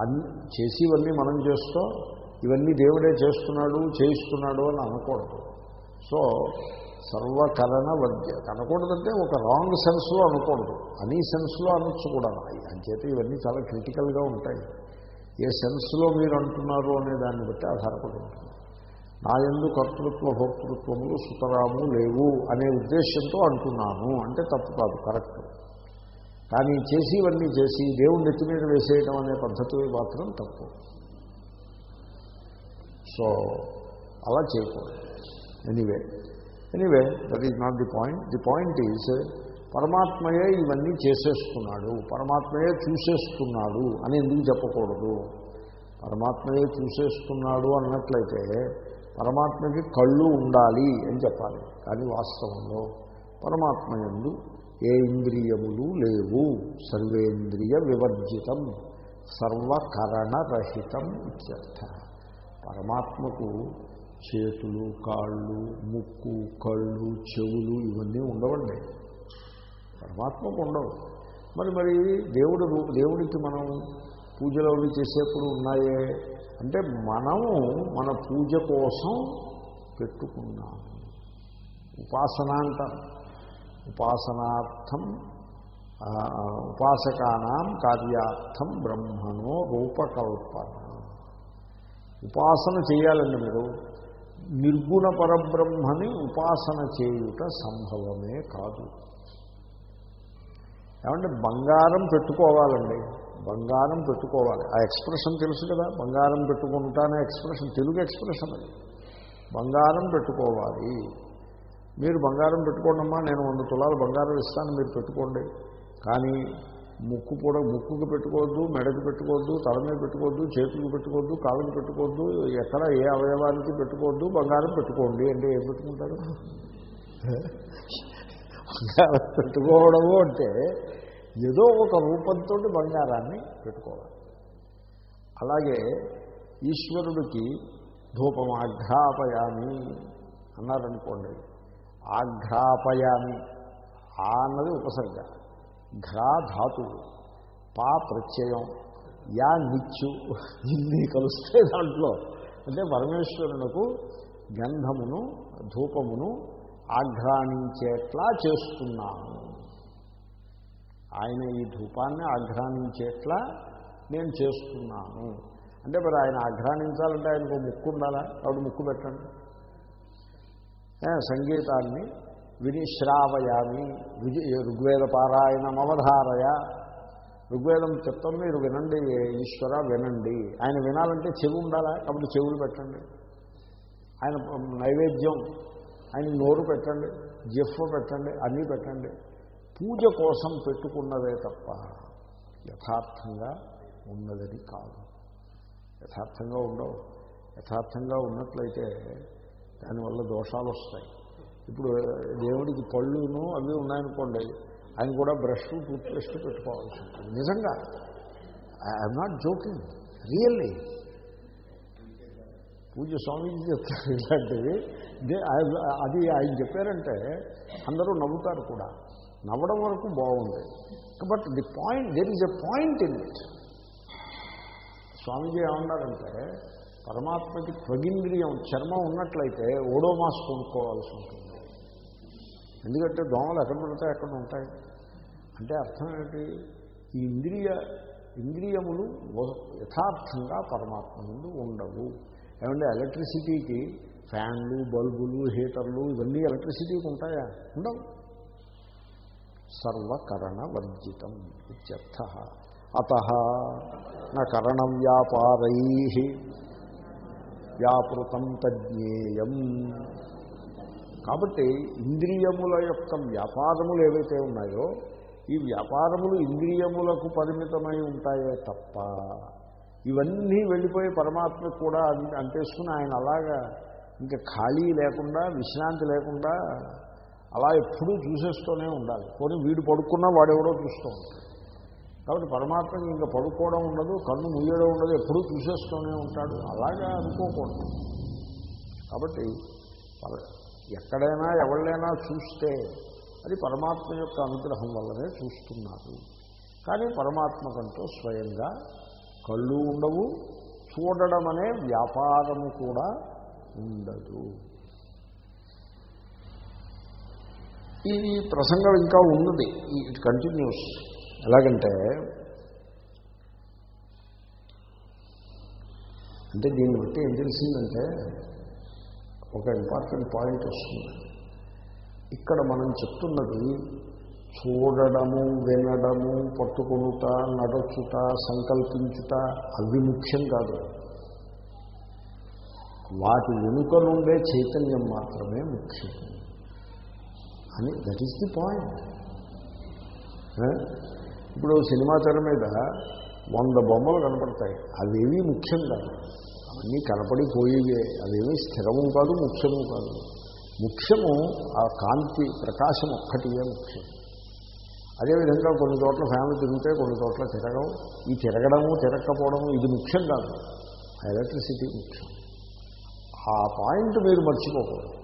అన్ని చేసేవన్నీ మనం చేస్తూ ఇవన్నీ దేవుడే చేస్తున్నాడు చేయిస్తున్నాడు అని అనకూడదు. సో సర్వకరణ వద్య. అనకూడదంటే ఒక రాంగ్ సెన్స్లో అనకూడదు. అనీ సెన్స్లో అనొచ్చు కూడా. అంచేత ఇవన్నీ చాలా క్రిటికల్గా ఉంటాయి. ఏ సెన్స్లో మీరు అంటున్నారు అనే దాన్ని బట్టి ఆధారపడి ఉంటుంది. నా ఎందు కర్తృత్వ భోక్తృత్వములు సుతరాము లేవు అనే ఉద్దేశంతో అంటున్నాను. అంటే తప్పు కాదు కరెక్ట్. కానీ చేసివన్నీ చేసి దేవుని నెత్తి మీద వేసేయడం అనే పద్ధతి మాత్రం తప్పు. సో అలా చేయకూడదు. Anyway anyway that is not the point the point is పరమాత్మయే ఇవన్నీ చేసేస్తున్నాడు. పరమాత్మయే చూసేస్తున్నాడు అని ఎందుకు చెప్పకూడదు? పరమాత్మయే చూసేస్తున్నాడు అన్నట్లయితే పరమాత్మకి కళ్ళు ఉండాలి అని చెప్పాలి. కానీ వాస్తవంలో పరమాత్మ ఎందు ఏ ఇంద్రియములు లేవు. సర్వేంద్రియ వివర్జితం సర్వకరణరహితం ఇత్యర్థ. పరమాత్మకు చేతులు కాళ్ళు ముక్కు కళ్ళు చెవులు ఇవన్నీ ఉండవండి. పరమాత్మకు ఉండవు. మరి మరి దేవుడు దేవుడికి మనం పూజలు అవి చేసేప్పుడు ఉన్నాయే? అంటే మనము మన పూజ కోసం పెట్టుకున్నాము. ఉపాసన అంటారు. ఉపాసనార్థం ఉపాసకానం ఉపాసకానాం కార్యార్థం బ్రహ్మణో రూపకల్పన. ఉపాసన చేయాలండి మీరు. నిర్గుణ పరబ్రహ్మని ఉపాసన చేయుట సంభవమే కాదు. ఏమంటే బంగారం పెట్టుకోవాలండి. బంగారం పెట్టుకోవాలి. ఆ ఎక్స్ప్రెషన్ తెలుసు కదా? బంగారం పెట్టుకుంటానే ఎక్స్ప్రెషన్ తెలుగు ఎక్స్ప్రెషన్ అది. బంగారం పెట్టుకోవాలి. మీరు బంగారం పెట్టుకోండమ్మా నేను వంద తులాలు బంగారం ఇస్తాను మీరు పెట్టుకోండి. కానీ ముక్కు కూడా ముక్కుకి పెట్టుకోవద్దు మెడకి పెట్టుకోవద్దు తల మీద పెట్టుకోవద్దు చేతులకు పెట్టుకోవద్దు కాళ్ళకు పెట్టుకోవద్దు ఎక్కడ ఏ అవయవానికి పెట్టుకోవద్దు బంగారం పెట్టుకోండి అంటే ఏం పెట్టుకుంటారు? బంగారం పెట్టుకోవడము అంటే ఏదో ఒక రూపంతో బంగారాన్ని పెట్టుకోవాలి. అలాగే ఈశ్వరుడికి ధూపం ఆఘ్రాపయామి అన్నారనుకోండి. ఆఘ్రాపయామి ఆ అన్నది ఉపసర్గ. ఘ్రా ధాతువు పా ప్రత్యయం యా నిత్యు ఇన్ని కలుస్తే దాంట్లో. అంటే పరమేశ్వరునకు గంధమును ధూపమును ఆఘ్రానించేట్లా చేస్తున్నాను. ఆయన ఈ ధూపాన్ని ఆఘ్రానించేట్లా నేను చేస్తున్నాను. అంటే మరి ఆయన ఆఘ్రానించాలంటే ఆయనకు ముక్కు ఉండాలా? ఆవిడ ముక్కు పెట్టండి. సంగీతాన్ని వినిశ్రావయామి విజి ఋగ్వేద పారాయణం అవధారయ. ఋగ్వేదం చెప్తాం మీరు వినండి ఈశ్వర వినండి. ఆయన వినాలంటే చెవి ఉండాలా? కాబట్టి చెవులు పెట్టండి. ఆయన నైవేద్యం ఆయన నోరు పెట్టండి జిఫ్ పెట్టండి అన్నీ పెట్టండి. పూజ కోసం పెట్టుకున్నదే తప్ప యథార్థంగా ఉన్నదని కాదు. యథార్థంగా ఉండవు. యథార్థంగా ఉన్నట్లయితే దానివల్ల దోషాలు వస్తాయి ఇప్పుడు దేవుడికి పళ్ళును అవి ఉన్నాయనుకోండి ఆయన కూడా బ్రష్ టూత్పేస్ట్ పెట్టుకోవాల్సి ఉంటుంది. నిజంగా. I'm not joking. రియల్లీ. పూజ స్వామీజీ చెప్తారు ఇలాంటివి. అది ఆయన చెప్పారంటే అందరూ నవ్వుతారు కూడా. నవ్వడం వరకు బాగుంది. But the point there is a point in it Swamiji ఏమన్నారంటే పరమాత్మకి త్వగింద్రియం చర్మం ఉన్నట్లయితే ఓడోమాస్ కొనుక్కోవాల్సి ఉంటుంది. ఎందుకంటే దోమలు ఎక్కడ పడితే ఎక్కడ ఉంటాయి. అంటే అర్థం ఏంటి? ఈ ఇంద్రియ ఇంద్రియములు యథార్థంగా పరమాత్మ ముందు ఉండవు. ఏమంటే ఎలక్ట్రిసిటీకి ఫ్యాన్లు బల్బులు హీటర్లు ఇవన్నీ ఎలక్ట్రిసిటీకి ఉంటాయా? ఉండవు. సర్వకరణ వర్జితం ఇత్యర్థ. అత నరణవ్యాపారై వ్యాపృతం తజ్ఞేయం. కాబట్టి ఇంద్రియముల యొక్క వ్యాపారములు ఏవైతే ఉన్నాయో ఈ వ్యాపారములు ఇంద్రియములకు పరిమితమై ఉంటాయే తప్ప ఇవన్నీ వెళ్ళిపోయి పరమాత్మ కూడా అంటేసుకుని ఆయన అలాగా ఇంకా ఖాళీ లేకుండా విశ్రాంతి లేకుండా అలా ఎప్పుడూ చూసేస్తూనే ఉండాలి. పోనీ వీడు పడుకున్నా వాడెవడో చూస్తూ ఉంటాడు. కాబట్టి పరమాత్మకి ఇంకా పడుకోవడం ఉండదు కన్ను ముయ్యడం ఉండదు ఎప్పుడూ చూసేస్తూనే ఉంటాడు. అలాగే అనుకోకూడదు. కాబట్టి ఎక్కడైనా ఎవళ్ళైనా చూస్తే అది పరమాత్మ యొక్క అనుగ్రహం వల్లనే చూస్తున్నారు. కానీ పరమాత్మ కంటూ స్వయంగా కళ్ళు ఉండవు చూడడం అనే వ్యాపారము కూడా ఉండదు. ఈ ప్రసంగం ఇంకా ఉన్నది. ఇట్ కంటిన్యూస్ ఎలాగంటే అంటే దీన్ని బట్టి ఏం తెలిసిందంటే ఒక ఇంపార్టెంట్ పాయింట్ వస్తుంది. ఇక్కడ మనం చెప్తున్నది చూడడము వినడము పట్టుకొనుట నడచుట సంకల్పించుట అవి ముఖ్యం కాదు. వాటి వెనుక నుండే చైతన్యం మాత్రమే ముఖ్యం. అని దట్ ఈస్ ది పాయింట్ ఇప్పుడు సినిమా తెర మీద వంద బొమ్మలు కనపడతాయి. అవేవి ముఖ్యం కాదు. అవన్నీ కనపడిపోయేవే అవేమీ స్థిరము కాదు ముఖ్యము కాదు. ముఖ్యము ఆ కాంతి ప్రకాశం ఒక్కటియే ముఖ్యం. అదేవిధంగా కొన్ని చోట్ల ఫ్యామిలీ తిరిగితే కొన్ని చోట్ల తిరగవు ఈ తిరగడము తిరగకపోవడము ఇది ముఖ్యం కాదు. ఎలక్ట్రిసిటీ ముఖ్యం. ఆ పాయింట్ మీరు మర్చిపోకూడదు.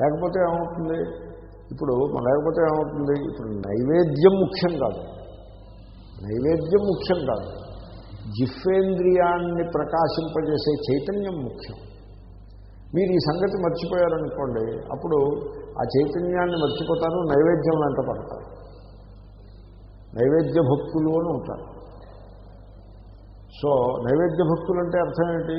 లేకపోతే ఏమవుతుంది? ఇప్పుడు లేకపోతే ఏమవుతుంది? ఇప్పుడు నైవేద్యం ముఖ్యం కాదు. నైవేద్యం ముఖ్యం కాదు. జిఫేంద్రియాన్ని ప్రకాశింపజేసే చైతన్యం ముఖ్యం. మీరు ఈ సంగతి మర్చిపోయారనుకోండి అప్పుడు ఆ చైతన్యాన్ని మర్చిపోతారు నైవేద్యం వెంట పడతారు. నైవేద్య భక్తులు అని ఉంటారు. సో నైవేద్య భక్తులు అంటే అర్థం ఏంటి?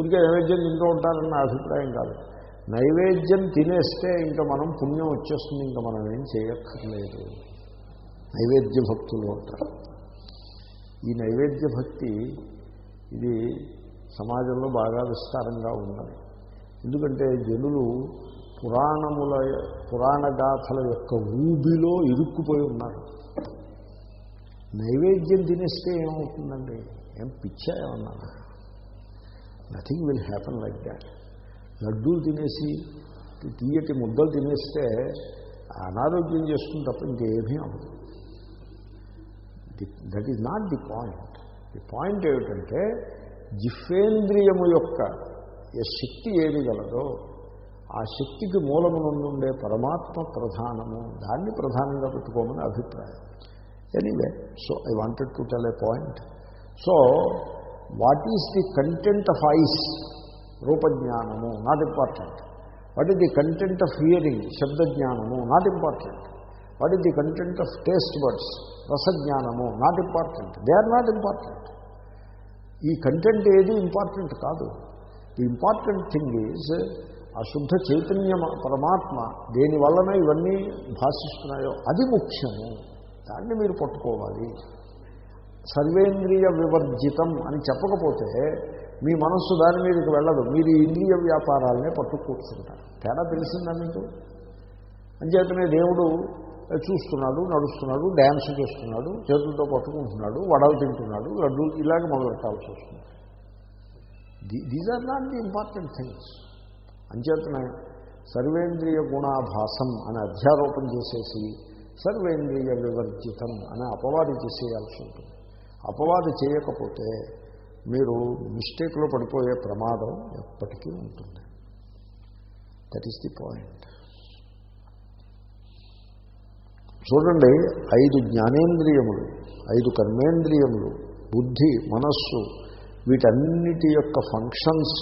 ఊరికే నైవేద్యం తింటూ ఉంటారని నా అభిప్రాయం కాదు. నైవేద్యం తినేస్తే ఇంకా మనం పుణ్యం వచ్చేస్తుంది ఇంకా మనం ఏం చేయక్కర్లేదు. నైవేద్య భక్తులు అంటారు. ఈ నైవేద్య భక్తి ఇది సమాజంలో బాగా విస్తారంగా ఉన్నది. ఎందుకంటే జనులు పురాణముల పురాణ గాథల యొక్క ఊబిలో ఇరుక్కుపోయి ఉన్నారు. నైవేద్యం తినేస్తే ఏమవుతుందండి? ఏం పిచ్చా ఏమన్నా nothing will happen like that లడ్డూలు తినేసి తీయటి ముద్దలు తినేస్తే అనారోగ్యం చేసుకుని తప్ప ఇంకేమీ అవ్వదు. That is not the point the point ఏమిటంటే జిఫేంద్రియము యొక్క ఏ శక్తి ఏది గలదో ఆ శక్తికి మూలమునందుండే పరమాత్మ ప్రధానము దాన్ని ప్రధానంగా పెట్టుకోమని అభిప్రాయం. Anyway so I wanted to tell a point so what is the content of eyes రూపజ్ఞానము not important what is the content of hearing శబ్దజ్ఞానము not important what is the content of taste buds రసజ్ఞానము not important they are not important ఈ content ఏది important కాదు. The important thing is ఆ శుద్ధ చైతన్య పరమాత్మ దేని వలన ఇవన్నీ భాషిస్తున్నాయో అది ముఖ్యము. దాన్ని మీరు పట్టుకోవాలి. సర్వేంద్రియ వివర్జితం అని చెప్పకపోతే మీ మనస్సు దాని మీదకి వెళ్ళదు. మీరు ఇంద్రియ వ్యాపారాలనే పట్టు కూర్చుంటారు తేడా తెలిసిందా మీకు? అంచేతనే దేవుడు చూస్తున్నాడు నడుస్తున్నాడు డ్యాన్స్ చేస్తున్నాడు చేతులతో పట్టుకుంటున్నాడు వడలు తింటున్నాడు లడ్డు ఇలాగ మొదలు పెట్టాల్సి వస్తుంది. These are not the important things అంచేతనే సర్వేంద్రియ గుణాభాసం అని అధ్యారోపణ చేసేసి సర్వేంద్రియ వివర్జితం అనే అపవాది చేసేయాల్సి ఉంటుంది. అపవాది చేయకపోతే మీరు మిస్టేక్లో పడిపోయే ప్రమాదం ఎప్పటికీ ఉంటుంది. దట్ ఈస్ ది పాయింట్ చూడండి ఐదు జ్ఞానేంద్రియములు ఐదు కర్మేంద్రియములు బుద్ధి మనస్సు వీటన్నిటి యొక్క ఫంక్షన్స్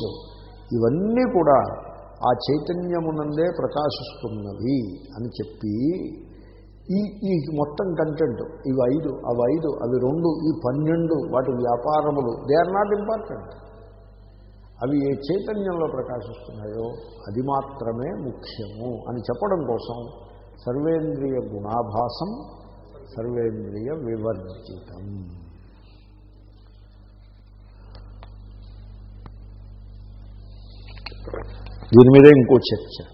ఇవన్నీ కూడా ఆ చైతన్యమునందే ప్రకాశిస్తున్నవి అని చెప్పి ఈ ఈ మొత్తం కంటెంట్ ఇవి ఐదు అవి ఐదు అవి రెండు ఈ పన్నెండు వాటి వ్యాపారములు దే ఆర్ నాట్ ఇంపార్టెంట్ అవి ఏ చైతన్యంలో ప్రకాశిస్తున్నాయో అది మాత్రమే ముఖ్యము అని చెప్పడం కోసం సర్వేంద్రియ గుణాభాసం సర్వేంద్రియ వివర్జితం. దీని మీద ఇంకో చర్చ.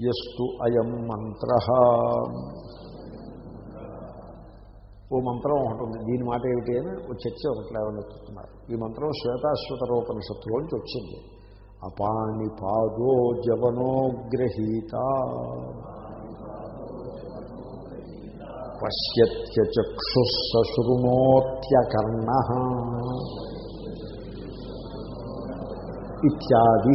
ఎస్తు అయం మంత్ర. ఓ మంత్రం ఒకటి ఉంది. దీని మాట ఏమిటి అని ఓ చర్చ ఒకటి లేవనెత్తుతున్నారు ఈ మంత్రం శ్వేతాశ్వతరోపనిషత్తులోంచి వచ్చింది. అపాని పాదో జవనోగ్రహీత పశ్యత్యచక్షుశృణోత్యకర్ణ ఇత్యాది.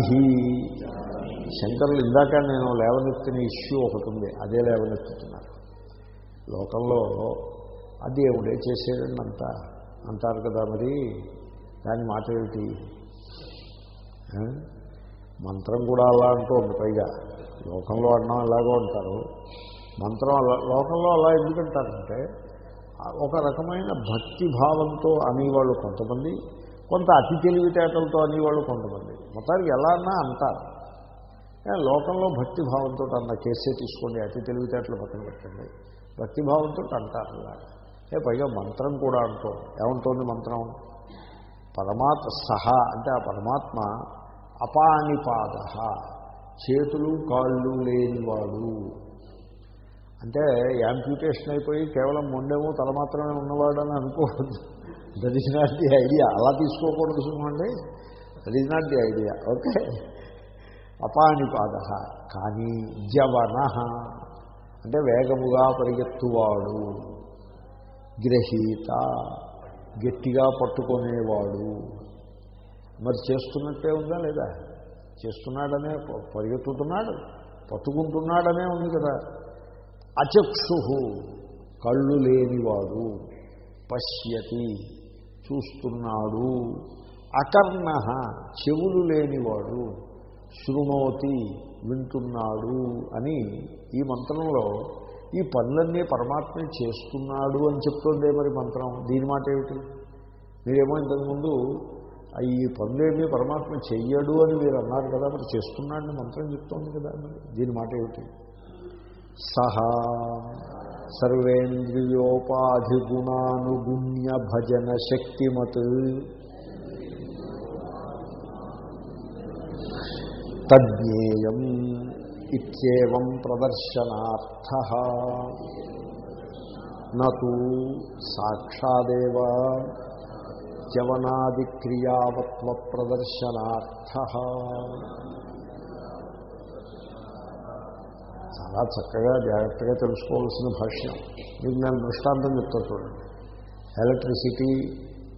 శంకరులు ఇందాక నేను లేవనెత్తిన ఇష్యూ ఒకటి ఉంది. అదే లేవనెత్తుతున్నారు. లోకంలో ఆ దేవుడే చేసేదండి అంతా అంటారు కదా మరి. దాని మాట ఏమిటి? మంత్రం కూడా అలా అంటూ పైగా. లోకంలో అన్నం ఎలాగో అంటారు. మంత్రం అలా లోకంలో అలా ఎందుకంటారంటే ఒక రకమైన భక్తి భావంతో అనేవాళ్ళు కొంతమంది కొంత అతి తెలివితేటలతో అనేవాళ్ళు కొంతమంది. మొత్తానికి ఎలా అన్నా అంటారు. లోకంలో భక్తి భావంతో అన్న కేసే తీసుకోండి అతి తెలివితేటలు పక్కన పెట్టండి. భక్తి భావంతో అంటారు అలాగా పైగా మంత్రం కూడా అంటాం ఏమంటోంది మంత్రం? పరమాత్మ సహ అంటే ఆ పరమాత్మ అపానిపాద చేతులు కాళ్ళు లేనివాడు అంటే యాంప్యూటేషన్ అయిపోయి కేవలం మొండేమో తల మాత్రమే ఉన్నవాడు అని అనుకోవద్దు. That is not the idea అలా తీసుకోకూడదు చూడండి. That is not the idea okay? అపానిపాద కానీ జవన అంటే వేగముగా పరిగెత్తువాడు. గ్రహీత గట్టిగా పట్టుకునేవాడు. మరి చేస్తున్నట్టే ఉందా లేదా? చేస్తున్నాడనే ప- పరిగెత్తుతున్నాడు పట్టుకుంటున్నాడనే ఉంది కదా. అచక్షు కళ్ళు లేనివాడు పశ్యతి చూస్తున్నాడు. అకర్ణ చెవులు లేనివాడు శృణోతి వింటున్నాడు అని ఈ మంత్రంలో ఈ పనులన్నీ పరమాత్మ చేస్తున్నాడు అని చెప్తుందే మరి మంత్రం. దీని మాట ఏమిటి? మీరేమో ఇంతకుముందు ఈ పనులేమీ పరమాత్మ చెయ్యడు అని మీరు అన్నారు కదా మరి చేస్తున్నాడని మంత్రం చెప్తోంది కదా మరి. దీని మాట ఏమిటి? సహా సర్వేంద్రియోపాధిగుణానుగుణ్య భజన శక్తిమత్ తజ్ఞేయం ఇత్యేవం ప్రదర్శనార్థ. నూ సాక్షాదేవ జవనాదిక్రియావత్వ ప్రదర్శనార్థ చాలా చక్కగా జాగ్రత్తగా తెలుసుకోవాల్సిన భాష్యం. మీకు నేను దృష్టాంతం చెప్తా చూడండి. ఎలక్ట్రిసిటీ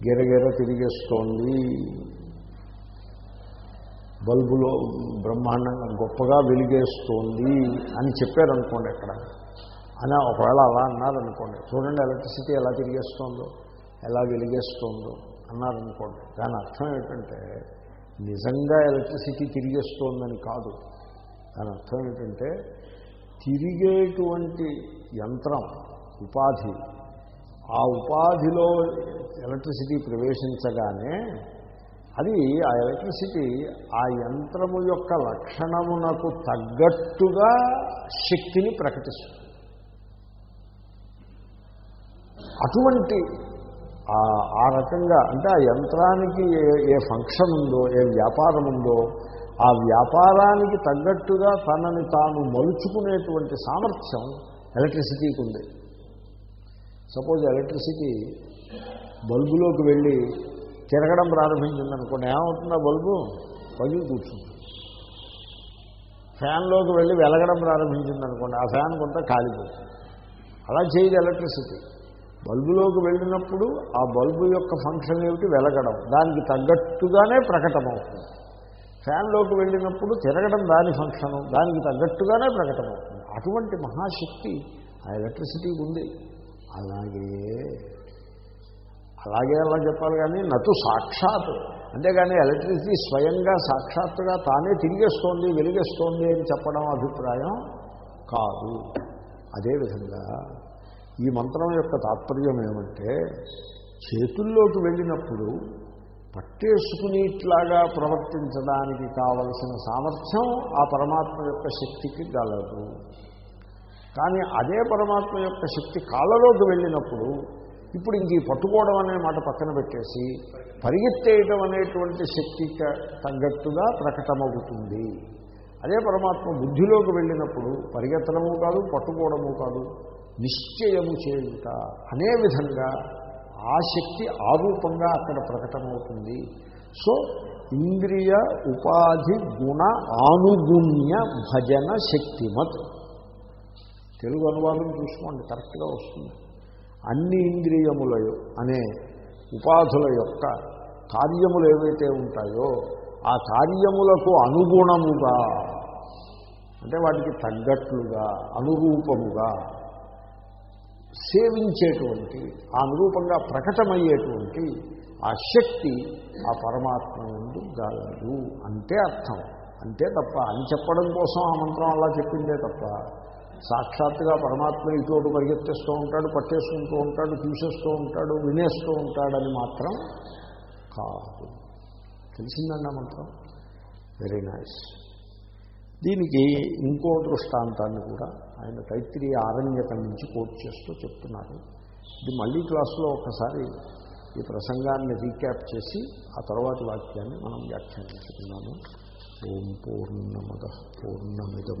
గిరగిర తిరిగేస్తోంది. బల్బులో బ్రహ్మాండంగా గొప్పగా వెలిగేస్తోంది అని చెప్పారనుకోండి అక్కడ అని ఒకవేళ అలా అన్నారనుకోండి చూడండి ఎలక్ట్రిసిటీ ఎలా తిరిగేస్తోందో ఎలా వెలిగేస్తోందో అన్నారనుకోండి. దాని అర్థం ఏంటంటే నిజంగా ఎలక్ట్రిసిటీ తిరిగేస్తోందని కాదు. దాని అర్థం ఏంటంటే తిరిగేటువంటి యంత్రం ఉపాధి ఆ ఉపాధిలో ఎలక్ట్రిసిటీ ప్రవేశించగానే అది ఆ ఎలక్ట్రిసిటీ ఆ యంత్రము యొక్క లక్షణమునకు తగ్గట్టుగా శక్తిని ప్రకటిస్తుంది. అటువంటి ఆ- రకంగా అంటే ఆ యంత్రానికి ఏ ఏ ఫంక్షన్ ఉందో ఏ వ్యాపారం ఉందో ఆ వ్యాపారానికి తగ్గట్టుగా తనని తాను మలుచుకునేటువంటి సామర్థ్యం ఎలక్ట్రిసిటీకి ఉంది. సపోజ్ ఎలక్ట్రిసిటీ బల్బులోకి వెళ్ళి తిరగడం ప్రారంభించింది అనుకోండి ఏమవుతుందో బల్బు పగిలి కూర్చుంది ఫ్యాన్లోకి వెళ్ళి వెలగడం ప్రారంభించింది అనుకోండి ఆ ఫ్యాన్ కొంత కాలిపోతుంది. అలా చేయదు ఎలక్ట్రిసిటీ. బల్బులోకి వెళ్ళినప్పుడు ఆ బల్బు యొక్క ఫంక్షన్ ఏమిటి? వెలగడం. దానికి తగ్గట్టుగానే ప్రకటమవుతుంది. ఫ్యాన్లోకి వెళ్ళినప్పుడు తిరగడం దాని ఫంక్షను దానికి తగ్గట్టుగానే ప్రకటమవుతుంది. అటువంటి మహాశక్తి ఆ ఎలక్ట్రిసిటీ ఉంది. అలాగే అలాగే అలా చెప్పాలి కానీ నటు సాక్షాత్. అంతేగాని ఎలక్ట్రిసిటీ స్వయంగా సాక్షాత్తుగా తానే తిరిగేస్తోంది వెలిగేస్తోంది అని చెప్పడం అభిప్రాయం కాదు. అదేవిధంగా ఈ మంత్రం యొక్క తాత్పర్యం ఏమంటే చేతుల్లోకి వెళ్ళినప్పుడు పట్టేసుకుని ఇట్లాగా ప్రవర్తించడానికి కావలసిన సామర్థ్యం ఆ పరమాత్మ యొక్క శక్తికి గలదు కానీ అదే పరమాత్మ యొక్క శక్తి కాళ్ళలోకి వెళ్ళినప్పుడు ఇప్పుడు ఇంక ఈ పట్టుకోవడం అనే మాట పక్కన పెట్టేసి పరిగెత్తేయడం అనేటువంటి శక్తికి తగ్గట్టుగా ప్రకటమవుతుంది. అదే పరమాత్మ బుద్ధిలోకి వెళ్ళినప్పుడు పరిగెత్తడము కాదు పట్టుకోవడము కాదు నిశ్చయము చేయుట అనే విధంగా ఆ శక్తి ఆరూపంగా అక్కడ ప్రకటమవుతుంది. సో ఇంద్రియ ఉపాధి గుణ ఆనుగుణ్య భజన శక్తిమత్. తెలుగు అనువాదం చూసుకోండి కరెక్ట్గా వస్తుంది. అన్ని ఇంద్రియముల అనే ఉపాధుల యొక్క కార్యములు ఏవైతే ఉంటాయో ఆ కార్యములకు అనుగుణముగా అంటే వాటికి తగ్గట్లుగా అనురూపముగా సేవించేటువంటి ఆ అనురూపంగా ప్రకటమయ్యేటువంటి ఆ శక్తి ఆ పరమాత్మ ఎందు గలదు. అంతే అర్థం. అంతే తప్ప అని చెప్పడం కోసం ఆ మంత్రం అలా చెప్పిందే తప్ప సాక్షాత్తుగా పరమాత్మ ఇటువంటి పరిగెత్తేస్తూ ఉంటాడు పట్టేసుకుంటూ ఉంటాడు తీసేస్తూ ఉంటాడు వినేస్తూ ఉంటాడని మాత్రం కాదు. తెలిసిందండి మంత్రం? వెరీ నైస్ దీనికి ఇంకో దృష్టాంతాన్ని కూడా ఆయన తైత్రీయ ఆరణ్యకం నుంచి కోట్ చేస్తూ చెప్తున్నారు. ఇది మళ్ళీ క్లాసులో ఒకసారి ఈ ప్రసంగాన్ని రీక్యాప్ చేసి ఆ తర్వాతి వాక్యాన్ని మనం వ్యాఖ్యానించుకున్నాము ఓం పూర్ణమద పూర్ణమిదం.